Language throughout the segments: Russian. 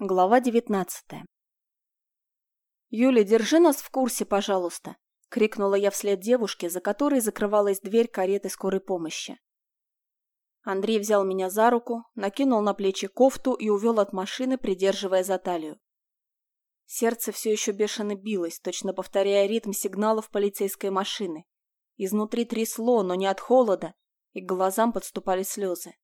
Глава девятнадцатая. «Юля, держи нас в курсе, пожалуйста!» — крикнула я вслед девушке, за которой закрывалась дверь кареты скорой помощи. Андрей взял меня за руку, накинул на плечи кофту и увел от машины, придерживая за талию. Сердце все еще бешено билось, точно повторяя ритм сигналов полицейской машины. Изнутри трясло, но не от холода, и к глазам подступали слезы.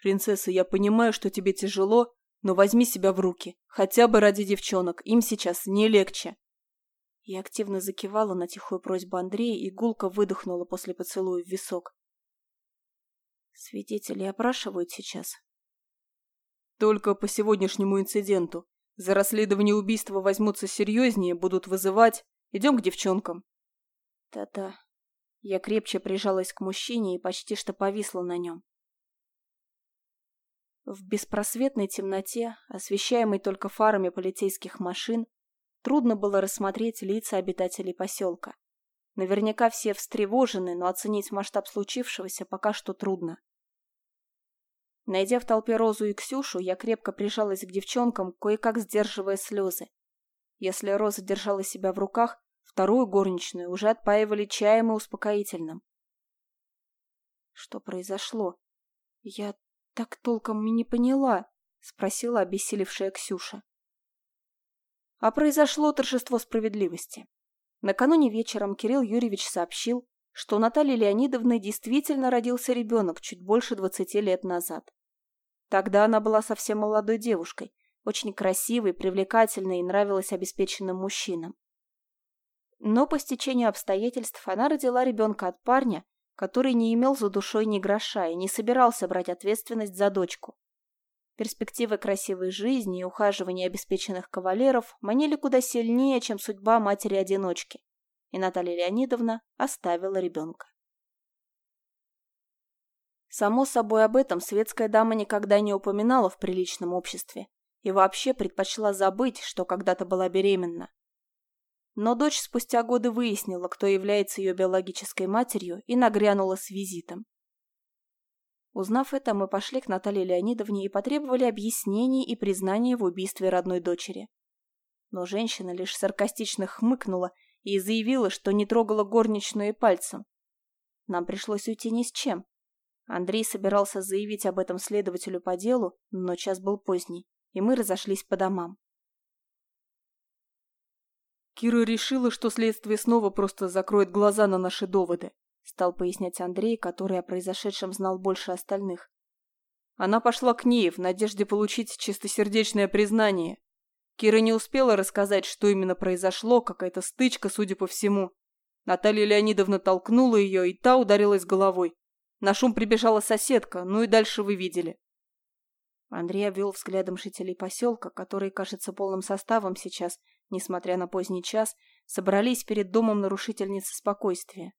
«Принцесса, я понимаю, что тебе тяжело, но возьми себя в руки, хотя бы ради девчонок, им сейчас не легче. Я активно закивала на тихую просьбу Андрея и гулко выдохнула после поцелуя в висок. Свидетели опрашивают сейчас? Только по сегодняшнему инциденту. За расследование убийства возьмутся серьезнее, будут вызывать. Идем к девчонкам. Да-да. Я крепче прижалась к мужчине и почти что повисла на нем. В беспросветной темноте, освещаемой только фарами полицейских машин, трудно было рассмотреть лица обитателей поселка. Наверняка все встревожены, но оценить масштаб случившегося пока что трудно. Найдя в толпе Розу и Ксюшу, я крепко прижалась к девчонкам, кое-как сдерживая слезы. Если Роза держала себя в руках, вторую горничную уже отпаивали чаем и успокоительным. Что произошло? Я так толком и не поняла спросила обессилевшая ксюша. А произошло торжество справедливости. Накануне вечером кирилл юрьевич сообщил что у натальи леонидовны действительно родился ребенок чуть больше двадцати лет назад. Тогда она была совсем молодой девушкой очень красивой привлекательной и нравилась обеспеченным мужчинам. Но по стечению обстоятельств она родила ребенка от парня который не имел за душой ни гроша и не собирался брать ответственность за дочку. Перспективы красивой жизни и ухаживания обеспеченных кавалеров манили куда сильнее, чем судьба матери-одиночки, и Наталья Леонидовна оставила ребенка. Само собой об этом светская дама никогда не упоминала в приличном обществе и вообще предпочла забыть, что когда-то была беременна. Но дочь спустя годы выяснила, кто является ее биологической матерью, и нагрянула с визитом. Узнав это, мы пошли к Наталье Леонидовне и потребовали объяснений и признания в убийстве родной дочери. Но женщина лишь саркастично хмыкнула и заявила, что не трогала горничную и пальцем. Нам пришлось уйти ни с чем. Андрей собирался заявить об этом следователю по делу, но час был поздний, и мы разошлись по домам. Кира решила, что следствие снова просто закроет глаза на наши доводы, стал пояснять Андрей, который о произошедшем знал больше остальных. Она пошла к ней в надежде получить чистосердечное признание. Кира не успела рассказать, что именно произошло, какая-то стычка, судя по всему. Наталья Леонидовна толкнула ее, и та ударилась головой. На шум прибежала соседка, ну и дальше вы видели. Андрей обвел взглядом жителей поселка, которые, кажется, полным составом сейчас, несмотря на поздний час, собрались перед домом нарушительницы спокойствия.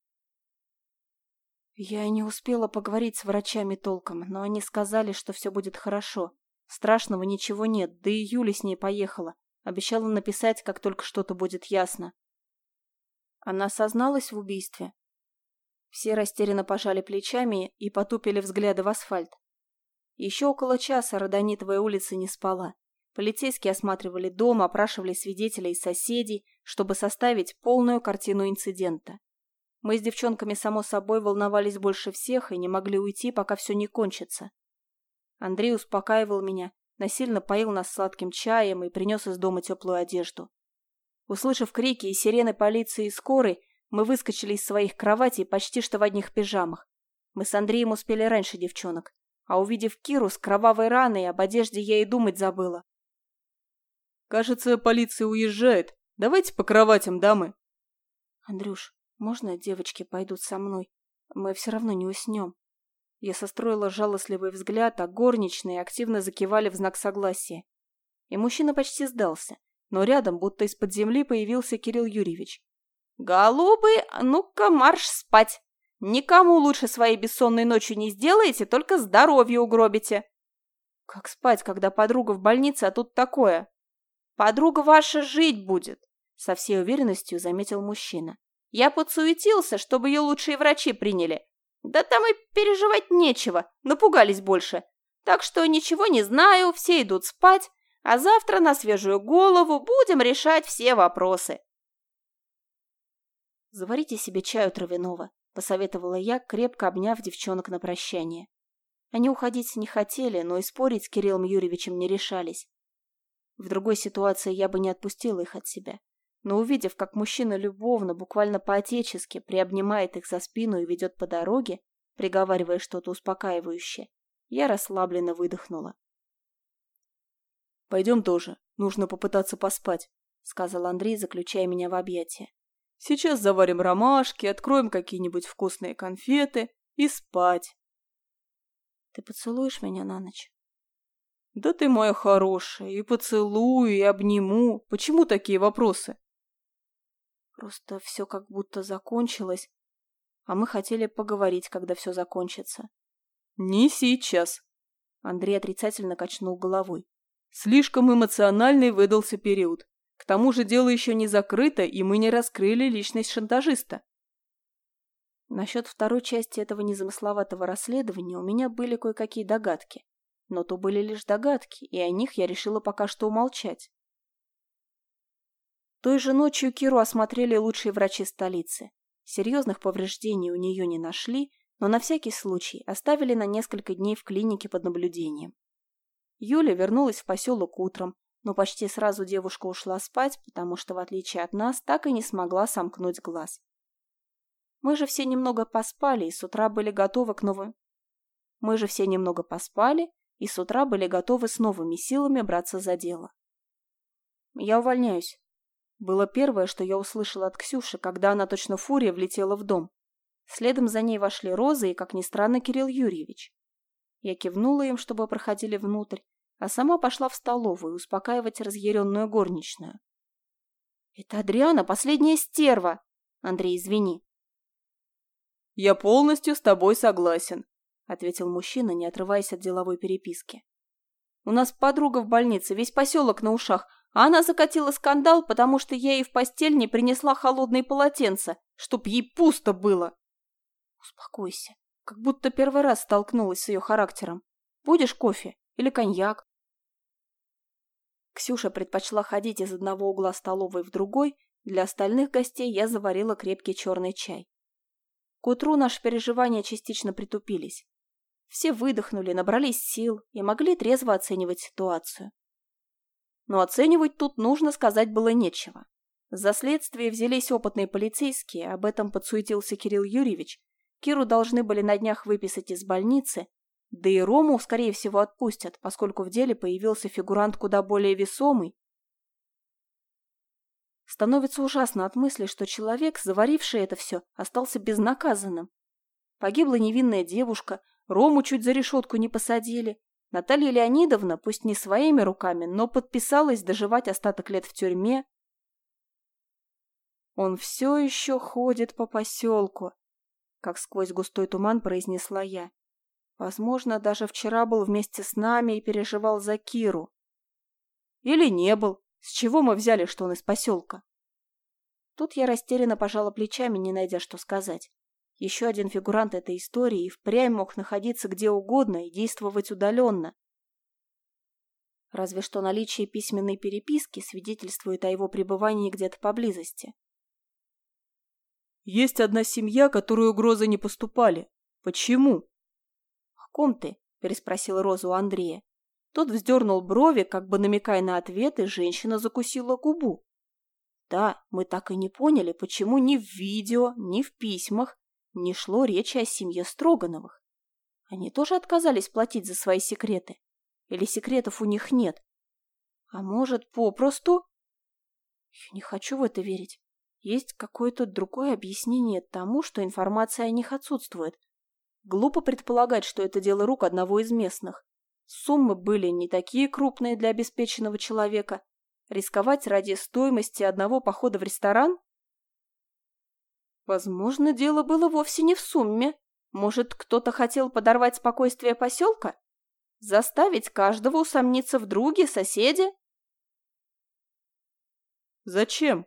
Я не успела поговорить с врачами толком, но они сказали, что все будет хорошо. Страшного ничего нет, да и Юля с ней поехала. Обещала написать, как только что-то будет ясно. Она созналась в убийстве. Все растерянно пожали плечами и потупили взгляды в асфальт. Еще около часа Родонитовая улица не спала. Полицейские осматривали дом, опрашивали свидетелей и соседей, чтобы составить полную картину инцидента. Мы с девчонками, само собой, волновались больше всех и не могли уйти, пока все не кончится. Андрей успокаивал меня, насильно поил нас сладким чаем и принес из дома теплую одежду. Услышав крики и сирены полиции и скорой, мы выскочили из своих кроватей почти что в одних пижамах. Мы с Андреем успели раньше девчонок а увидев Киру с кровавой раной, об одежде я и думать забыла. «Кажется, полиция уезжает. Давайте по кроватям, дамы». «Андрюш, можно девочки пойдут со мной? Мы все равно не уснем». Я состроила жалостливый взгляд, а горничные активно закивали в знак согласия. И мужчина почти сдался, но рядом, будто из-под земли, появился Кирилл Юрьевич. «Голубы, ну-ка марш спать!» Никому лучше своей бессонной ночью не сделаете, только здоровье угробите. Как спать, когда подруга в больнице, а тут такое? Подруга ваша жить будет, со всей уверенностью заметил мужчина. Я подсуетился, чтобы ее лучшие врачи приняли. Да там и переживать нечего, напугались больше. Так что ничего не знаю, все идут спать. а завтра на свежую голову будем решать все вопросы. «Заварите себе чаю травяного», — посоветовала я, крепко обняв девчонок на прощание. Они уходить не хотели, но и спорить с Кириллом Юрьевичем не решались. В другой ситуации я бы не отпустила их от себя. Но увидев, как мужчина любовно, буквально по-отечески, приобнимает их за спину и ведет по дороге, приговаривая что-то успокаивающее, я расслабленно выдохнула. «Пойдем тоже. Нужно попытаться поспать», — сказал Андрей, заключая меня в объятия. «Сейчас заварим ромашки, откроем какие-нибудь вкусные конфеты и спать». «Ты поцелуешь меня на ночь?» «Да ты моя хорошая, и поцелую, и обниму. Почему такие вопросы?» «Просто все как будто закончилось, а мы хотели поговорить, когда все закончится». «Не сейчас», — Андрей отрицательно качнул головой. Слишком эмоциональный выдался период. К тому же дело еще не закрыто, и мы не раскрыли личность шантажиста. Насчет второй части этого незамысловатого расследования у меня были кое-какие догадки. Но то были лишь догадки, и о них я решила пока что умолчать. Той же ночью Киру осмотрели лучшие врачи столицы. Серьезных повреждений у нее не нашли, но на всякий случай оставили на несколько дней в клинике под наблюдением. Юля вернулась в поселок утром, но почти сразу девушка ушла спать, потому что, в отличие от нас, так и не смогла сомкнуть глаз. Мы же все немного поспали и с утра были готовы к новым... Мы же все немного поспали и с утра были готовы с новыми силами браться за дело. «Я увольняюсь», было первое, что я услышала от Ксюши, когда она точно фурия влетела в дом. Следом за ней вошли Роза и, как ни странно, Кирилл Юрьевич. Я кивнула им, чтобы проходили внутрь, а сама пошла в столовую успокаивать разъяренную горничную. «Это Адриана, последняя стерва!» «Андрей, извини». «Я полностью с тобой согласен», — ответил мужчина, не отрываясь от деловой переписки. «У нас подруга в больнице, весь поселок на ушах, а она закатила скандал, потому что я ей в постель не принесла холодные полотенца, чтоб ей пусто было». «Успокойся», как будто первый раз столкнулась с ее характером. Будешь кофе или коньяк? Ксюша предпочла ходить из одного угла столовой в другой, для остальных гостей я заварила крепкий черный чай. К утру наши переживания частично притупились. Все выдохнули, набрались сил и могли трезво оценивать ситуацию. Но оценивать тут, нужно сказать, было нечего. За следствие взялись опытные полицейские, об этом подсуетился Кирилл Юрьевич, Киру должны были на днях выписать из больницы, да и Рому, скорее всего, отпустят, поскольку в деле появился фигурант куда более весомый. Становится ужасно от мысли, что человек, заваривший это все, остался безнаказанным. Погибла невинная девушка, Рому чуть за решетку не посадили. Наталья Леонидовна, пусть не своими руками, но подписалась доживать остаток лет в тюрьме. Он все еще ходит по поселку, как сквозь густой туман произнесла я. Возможно, даже вчера был вместе с нами и переживал за Киру. Или не был. С чего мы взяли, что он из поселка? Тут я растерянно пожала плечами, не найдя, что сказать. Еще один фигурант этой истории и впрямь мог находиться где угодно и действовать удаленно. Разве что наличие письменной переписки свидетельствует о его пребывании где-то поблизости. Есть одна семья, которой угрозы не поступали. Почему? О ком ты? переспросил Роза у Андрея. Тот вздернул брови, как бы намекая на ответ, и женщина закусила губу. Да, мы так и не поняли, почему ни в видео, ни в письмах не шло речи о семье Строгановых. Они тоже отказались платить за свои секреты? Или секретов у них нет? А может, попросту? Я не хочу в это верить. Есть какое-то другое объяснение тому, что информация о них отсутствует. Глупо предполагать, что это дело рук одного из местных. Суммы были не такие крупные для обеспеченного человека. Рисковать ради стоимости одного похода в ресторан? Возможно, дело было вовсе не в сумме. Может, кто-то хотел подорвать спокойствие поселка? Заставить каждого усомниться в друге, соседе? Зачем?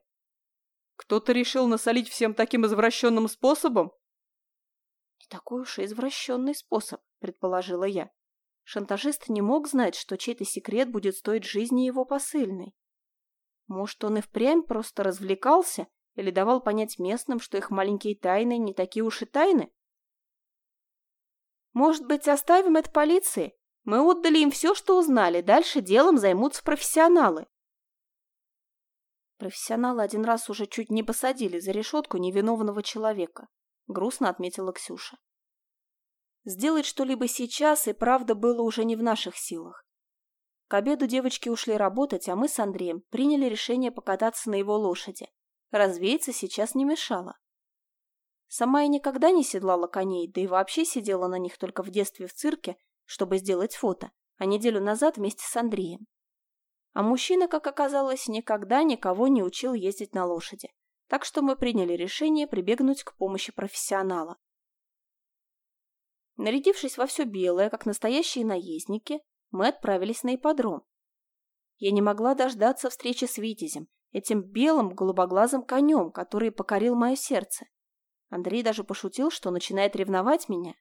Кто-то решил насолить всем таким извращенным способом? Не такой уж и извращенный способ, предположила я. Шантажист не мог знать, что чей-то секрет будет стоить жизни его посыльной. Может, он и впрямь просто развлекался или давал понять местным, что их маленькие тайны не такие уж и тайны? Может быть, оставим это полиции? Мы отдали им все, что узнали. Дальше делом займутся профессионалы. Профессионалы один раз уже чуть не посадили за решетку невиновного человека, грустно отметила Ксюша. Сделать что-либо сейчас и правда было уже не в наших силах. К обеду девочки ушли работать, а мы с Андреем приняли решение покататься на его лошади. Развеяться сейчас не мешало. Сама я никогда не седлала коней, да и вообще сидела на них только в детстве в цирке, чтобы сделать фото, а неделю назад вместе с Андреем. А мужчина, как оказалось, никогда никого не учил ездить на лошади, так что мы приняли решение прибегнуть к помощи профессионала. Нарядившись во все белое, как настоящие наездники, мы отправились на ипподром. Я не могла дождаться встречи с Витязем, этим белым голубоглазым конем, который покорил мое сердце. Андрей даже пошутил, что начинает ревновать меня.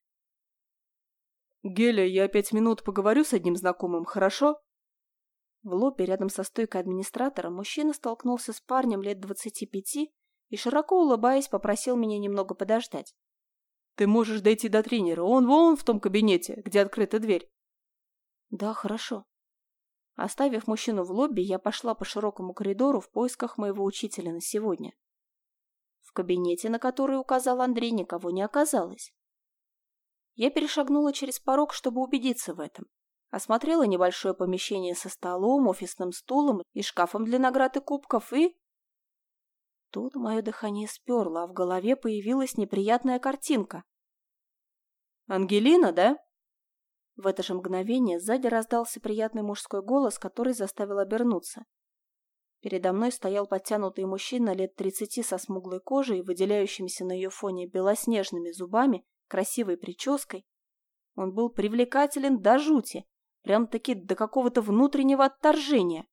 «Геля, я пять минут поговорю с одним знакомым, хорошо?» В лобби рядом со стойкой администратора мужчина столкнулся с парнем лет двадцати пяти и, широко улыбаясь, попросил меня немного подождать. Ты можешь дойти до тренера. Он вон в том кабинете, где открыта дверь. Да, хорошо. Оставив мужчину в лобби, я пошла по широкому коридору в поисках моего учителя на сегодня. В кабинете, на который указал Андрей, никого не оказалось. Я перешагнула через порог, чтобы убедиться в этом. Осмотрела небольшое помещение со столом, офисным стулом и шкафом для наград и кубков и... Тут мое дыхание сперло, а в голове появилась неприятная картинка. «Ангелина, да?» В это же мгновение сзади раздался приятный мужской голос, который заставил обернуться. Передо мной стоял подтянутый мужчина лет тридцати со смуглой кожей выделяющимися на ее фоне белоснежными зубами, красивой прической. Он был привлекателен до жути, прям-таки до какого-то внутреннего отторжения.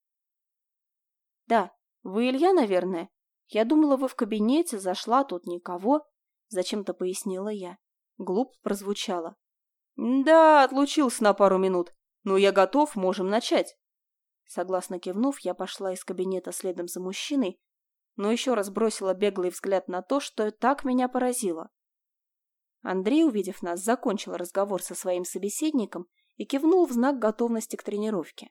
«Да, вы Илья, наверное?» «Я думала, вы в кабинете, зашла, тут никого», — зачем-то пояснила я. Глуп прозвучало. «Да, отлучился на пару минут. Ну, я готов, можем начать». Согласно кивнув, я пошла из кабинета следом за мужчиной, но еще раз бросила беглый взгляд на то, что так меня поразило. Андрей, увидев нас, закончил разговор со своим собеседником и кивнул в знак готовности к тренировке.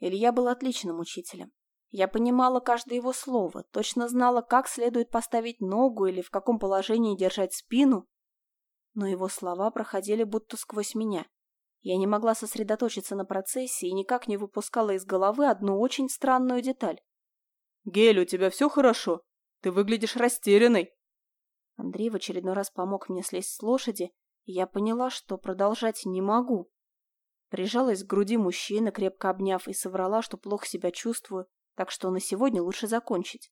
Илья был отличным учителем. Я понимала каждое его слово, точно знала, как следует поставить ногу или в каком положении держать спину, но его слова проходили будто сквозь меня. Я не могла сосредоточиться на процессе и никак не выпускала из головы одну очень странную деталь. «Гель, у тебя все хорошо? Ты выглядишь растерянной!» Андрей в очередной раз помог мне слезть с лошади, и я поняла, что продолжать не могу. Прижалась к груди мужчины, крепко обняв, и соврала, что плохо себя чувствую, так что на сегодня лучше закончить.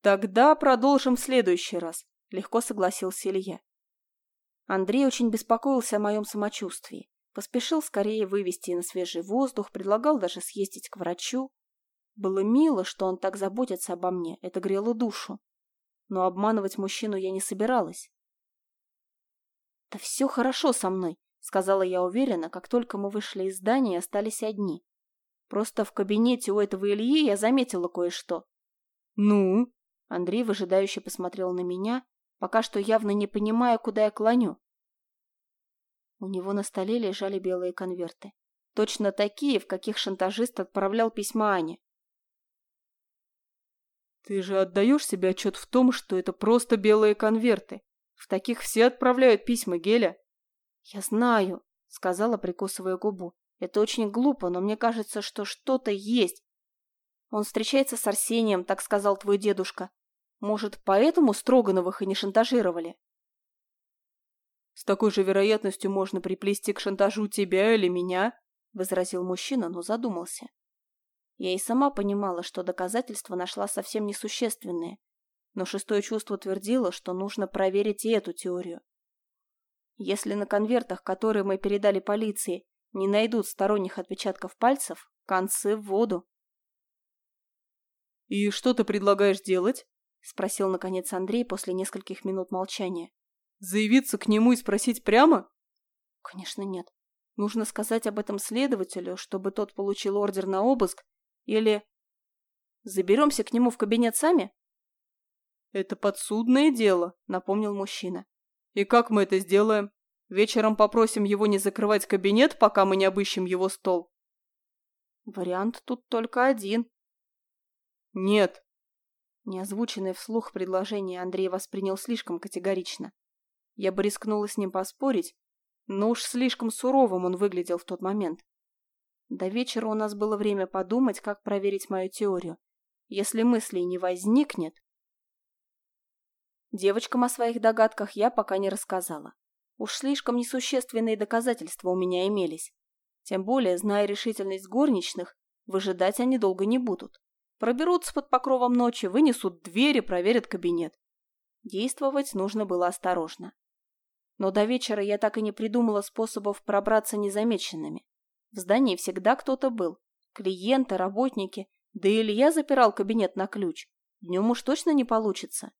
«Тогда продолжим в следующий раз», — легко согласился Илья. Андрей очень беспокоился о моем самочувствии. Поспешил скорее вывести на свежий воздух, предлагал даже съездить к врачу. Было мило, что он так заботится обо мне, это грело душу. Но обманывать мужчину я не собиралась. «Да все хорошо со мной», — сказала я уверенно, как только мы вышли из здания и остались одни. Просто в кабинете у этого Ильи я заметила кое-что. «Ну?» Андрей выжидающе посмотрел на меня, пока что явно не понимая, куда я клоню. У него на столе лежали белые конверты. Точно такие, в каких шантажист отправлял письма Ане. «Ты же отдаешь себе отчет в том, что это просто белые конверты. В таких все отправляют письма, Геля». «Я знаю», — сказала, прикусывая губу. Это очень глупо, но мне кажется, что что-то есть. Он встречается с Арсением, так сказал твой дедушка. Может, поэтому Строгановых и не шантажировали? С такой же вероятностью можно приплести к шантажу тебя или меня, возразил мужчина, но задумался. Я и сама понимала, что доказательства нашла совсем несущественные, но шестое чувство твердило, что нужно проверить и эту теорию. Если на конвертах, которые мы передали полиции, не найдут сторонних отпечатков пальцев, концы в воду. «И что ты предлагаешь делать?» — спросил, наконец, Андрей после нескольких минут молчания. «Заявиться к нему и спросить прямо?» Конечно, нет. Нужно сказать об этом следователю, чтобы тот получил ордер на обыск, или... Заберемся к нему в кабинет сами? Это подсудное дело, напомнил мужчина. И как мы это сделаем? Вечером попросим его не закрывать кабинет, пока мы не обыщем его стол. Вариант тут только один. Нет. Неозвученное вслух предложение Андрей воспринял слишком категорично. Я бы рискнула с ним поспорить, но уж слишком суровым он выглядел в тот момент. До вечера у нас было время подумать, как проверить мою теорию. Если мыслей не возникнет... Девочкам о своих догадках я пока не рассказала. Уж слишком несущественные доказательства у меня имелись. Тем более, зная решительность горничных, выжидать они долго не будут. Проберутся под покровом ночи, вынесут двери, проверят кабинет. Действовать нужно было осторожно. Но до вечера я так и не придумала способов пробраться незамеченными. В здании всегда кто-то был. Клиенты, работники. Да и Илья запирал кабинет на ключ. Днем уж точно не получится.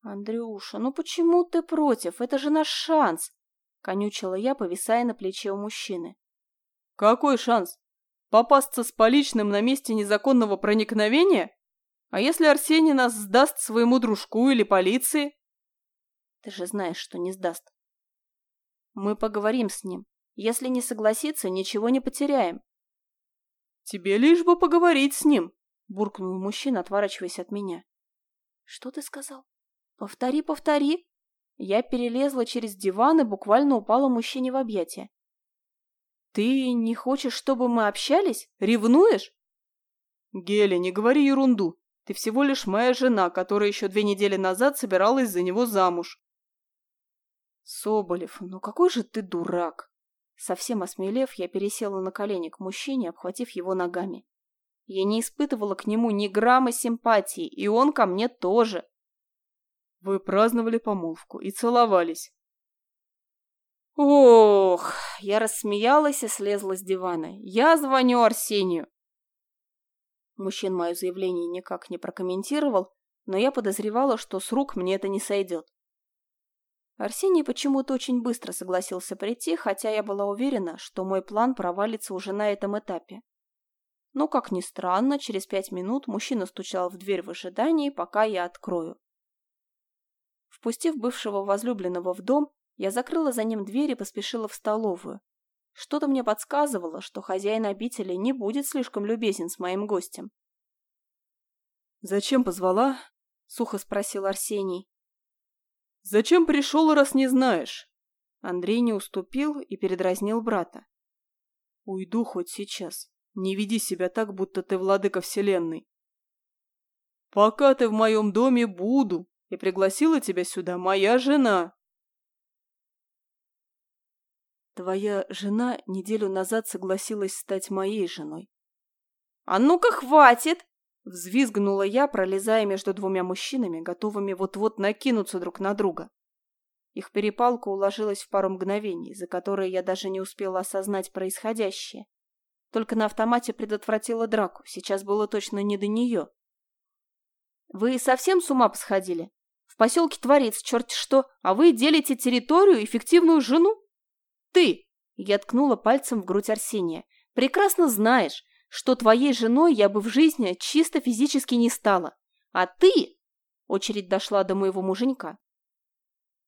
«Андрюша, ну почему ты против? Это же наш шанс!» Конючила я, повисая на плече у мужчины. «Какой шанс? Попасться с поличным на месте незаконного проникновения? А если Арсений нас сдаст своему дружку или полиции?» Ты же знаешь, что не сдаст. Мы поговорим с ним. Если не согласится, ничего не потеряем. Тебе лишь бы поговорить с ним, буркнул мужчина, отворачиваясь от меня. Что ты сказал? Повтори, повтори. Я перелезла через диван и буквально упала мужчине в объятия. Ты не хочешь, чтобы мы общались? Ревнуешь? Геля, не говори ерунду. Ты всего лишь моя жена, которая еще две недели назад собиралась за него замуж. Соболев, ну какой же ты дурак! Совсем осмелев, я пересела на колени к мужчине, обхватив его ногами. Я не испытывала к нему ни грамма симпатии, и он ко мне тоже. Вы праздновали помолвку и целовались. Ох, я рассмеялась и слезла с дивана. Я звоню Арсению. Мужчин мое заявление никак не прокомментировал, но я подозревала, что с рук мне это не сойдет. Арсений почему-то очень быстро согласился прийти, хотя я была уверена, что мой план провалится уже на этом этапе. Но, как ни странно, через пять минут мужчина стучал в дверь в ожидании, пока я открою. Впустив бывшего возлюбленного в дом, я закрыла за ним дверь и поспешила в столовую. Что-то мне подсказывало, что хозяин обители не будет слишком любезен с моим гостем. «Зачем позвала?» — сухо спросил Арсений. «Зачем пришел, раз не знаешь?» Андрей не уступил и передразнил брата. «Уйду хоть сейчас. Не веди себя так, будто ты владыка вселенной. Пока ты в моем доме буду, и пригласила тебя сюда моя жена». Твоя жена неделю назад согласилась стать моей женой. «А ну-ка, хватит!» Взвизгнула я, пролезая между двумя мужчинами, готовыми вот-вот накинуться друг на друга. Их перепалка уложилась в пару мгновений, за которые я даже не успела осознать происходящее. Только на автомате предотвратила драку, сейчас было точно не до нее. «Вы совсем с ума посходили? В поселке творится черт что, а вы делите территорию и фиктивную жену? Ты!» Я ткнула пальцем в грудь Арсения. «Прекрасно знаешь, что твоей женой я бы в жизни чисто физически не стала. А ты...» Очередь дошла до моего муженька.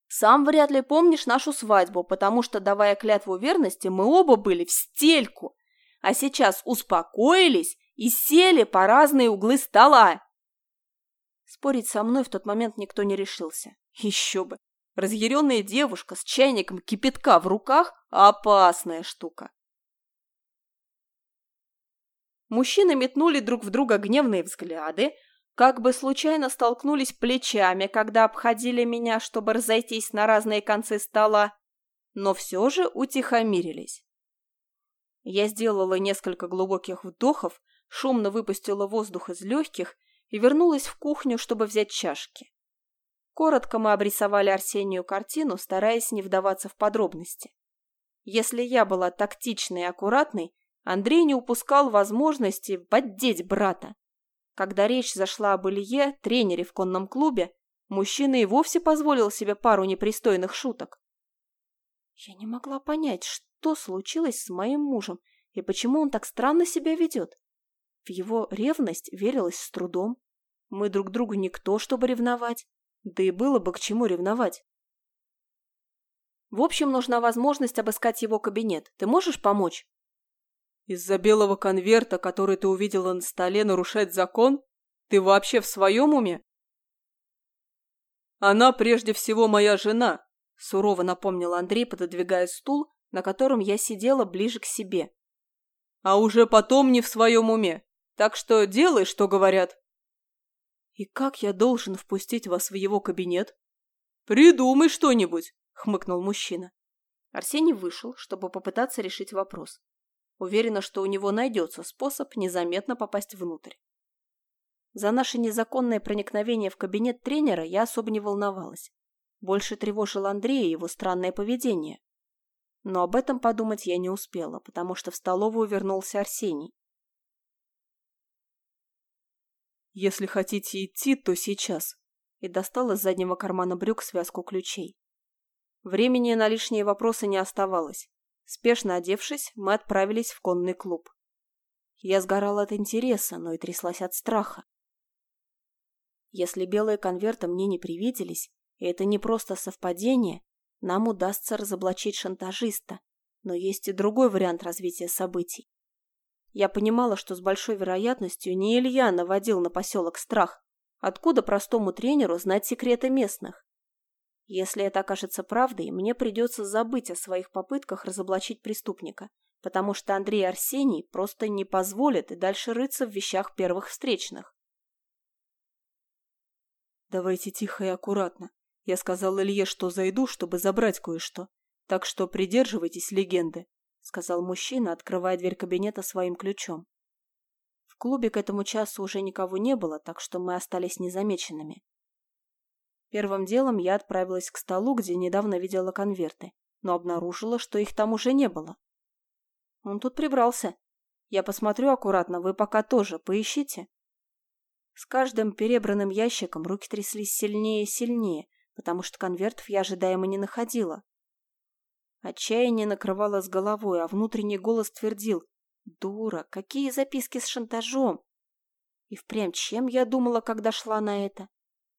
«Сам вряд ли помнишь нашу свадьбу, потому что, давая клятву верности, мы оба были в стельку, а сейчас успокоились и сели по разные углы стола». Спорить со мной в тот момент никто не решился. Еще бы. Разъяренная девушка с чайником кипятка в руках – опасная штука. Мужчины метнули друг в друга гневные взгляды, как бы случайно столкнулись плечами, когда обходили меня, чтобы разойтись на разные концы стола, но все же утихомирились. Я сделала несколько глубоких вдохов, шумно выпустила воздух из легких и вернулась в кухню, чтобы взять чашки. Коротко мы обрисовали Арсению картину, стараясь не вдаваться в подробности. Если я была тактичной и аккуратной, Андрей не упускал возможности поддеть брата. Когда речь зашла об Илье, тренере в конном клубе, мужчина и вовсе позволил себе пару непристойных шуток. Я не могла понять, что случилось с моим мужем и почему он так странно себя ведет. В его ревность верилось с трудом. Мы друг другу никто, чтобы ревновать. Да и было бы к чему ревновать. В общем, нужна возможность обыскать его кабинет. Ты можешь помочь? Из-за белого конверта, который ты увидела на столе, нарушать закон? Ты вообще в своем уме? Она прежде всего моя жена, сурово напомнил Андрей, пододвигая стул, на котором я сидела ближе к себе. А уже потом не в своем уме. Так что делай, что говорят. И как я должен впустить вас в его кабинет? Придумай что-нибудь, хмыкнул мужчина. Арсений вышел, чтобы попытаться решить вопрос. Уверена, что у него найдется способ незаметно попасть внутрь. За наше незаконное проникновение в кабинет тренера я особо не волновалась. Больше тревожил Андрея его странное поведение. Но об этом подумать я не успела, потому что в столовую вернулся Арсений. «Если хотите идти, то сейчас», и достал из заднего кармана брюк связку ключей. Времени на лишние вопросы не оставалось. Спешно одевшись, мы отправились в конный клуб. Я сгорала от интереса, но и тряслась от страха. Если белые конверты мне не привиделись, и это не просто совпадение, нам удастся разоблачить шантажиста, но есть и другой вариант развития событий. Я понимала, что с большой вероятностью не Илья наводил на поселок страх. Откуда простому тренеру знать секреты местных? Если это окажется правдой, мне придется забыть о своих попытках разоблачить преступника, потому что Андрей Арсений просто не позволит и дальше рыться в вещах первых встречных. «Давайте тихо и аккуратно. Я сказал Илье, что зайду, чтобы забрать кое-что. Так что придерживайтесь легенды», — сказал мужчина, открывая дверь кабинета своим ключом. В клубе к этому часу уже никого не было, так что мы остались незамеченными. Первым делом я отправилась к столу, где недавно видела конверты, но обнаружила, что их там уже не было. Он тут прибрался. Я посмотрю аккуратно, вы пока тоже поищите. С каждым перебранным ящиком руки тряслись сильнее и сильнее, потому что конвертов я ожидаемо не находила. Отчаяние накрывало с головой, а внутренний голос твердил «Дура, какие записки с шантажом!» И впрямь чем я думала, когда шла на это?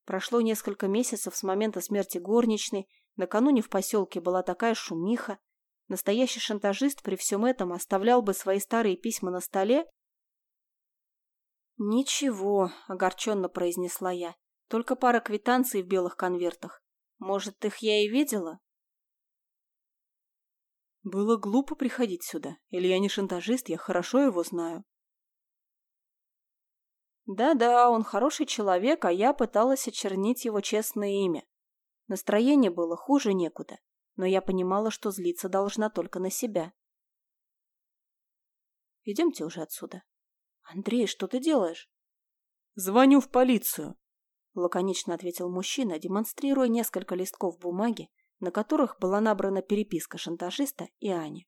Прошло несколько месяцев с момента смерти горничной, накануне в поселке была такая шумиха. Настоящий шантажист при всем этом оставлял бы свои старые письма на столе? «Ничего», — огорченно произнесла я, — «только пара квитанций в белых конвертах. Может, их я и видела?» Было глупо приходить сюда. Или я не шантажист, я хорошо его знаю. Да-да, он хороший человек, а я пыталась очернить его честное имя. Настроение было хуже некуда, но я понимала, что злиться должна только на себя. Идемте уже отсюда. Андрей, что ты делаешь? Звоню в полицию, лаконично ответил мужчина, демонстрируя несколько листков бумаги, на которых была набрана переписка шантажиста и Ани.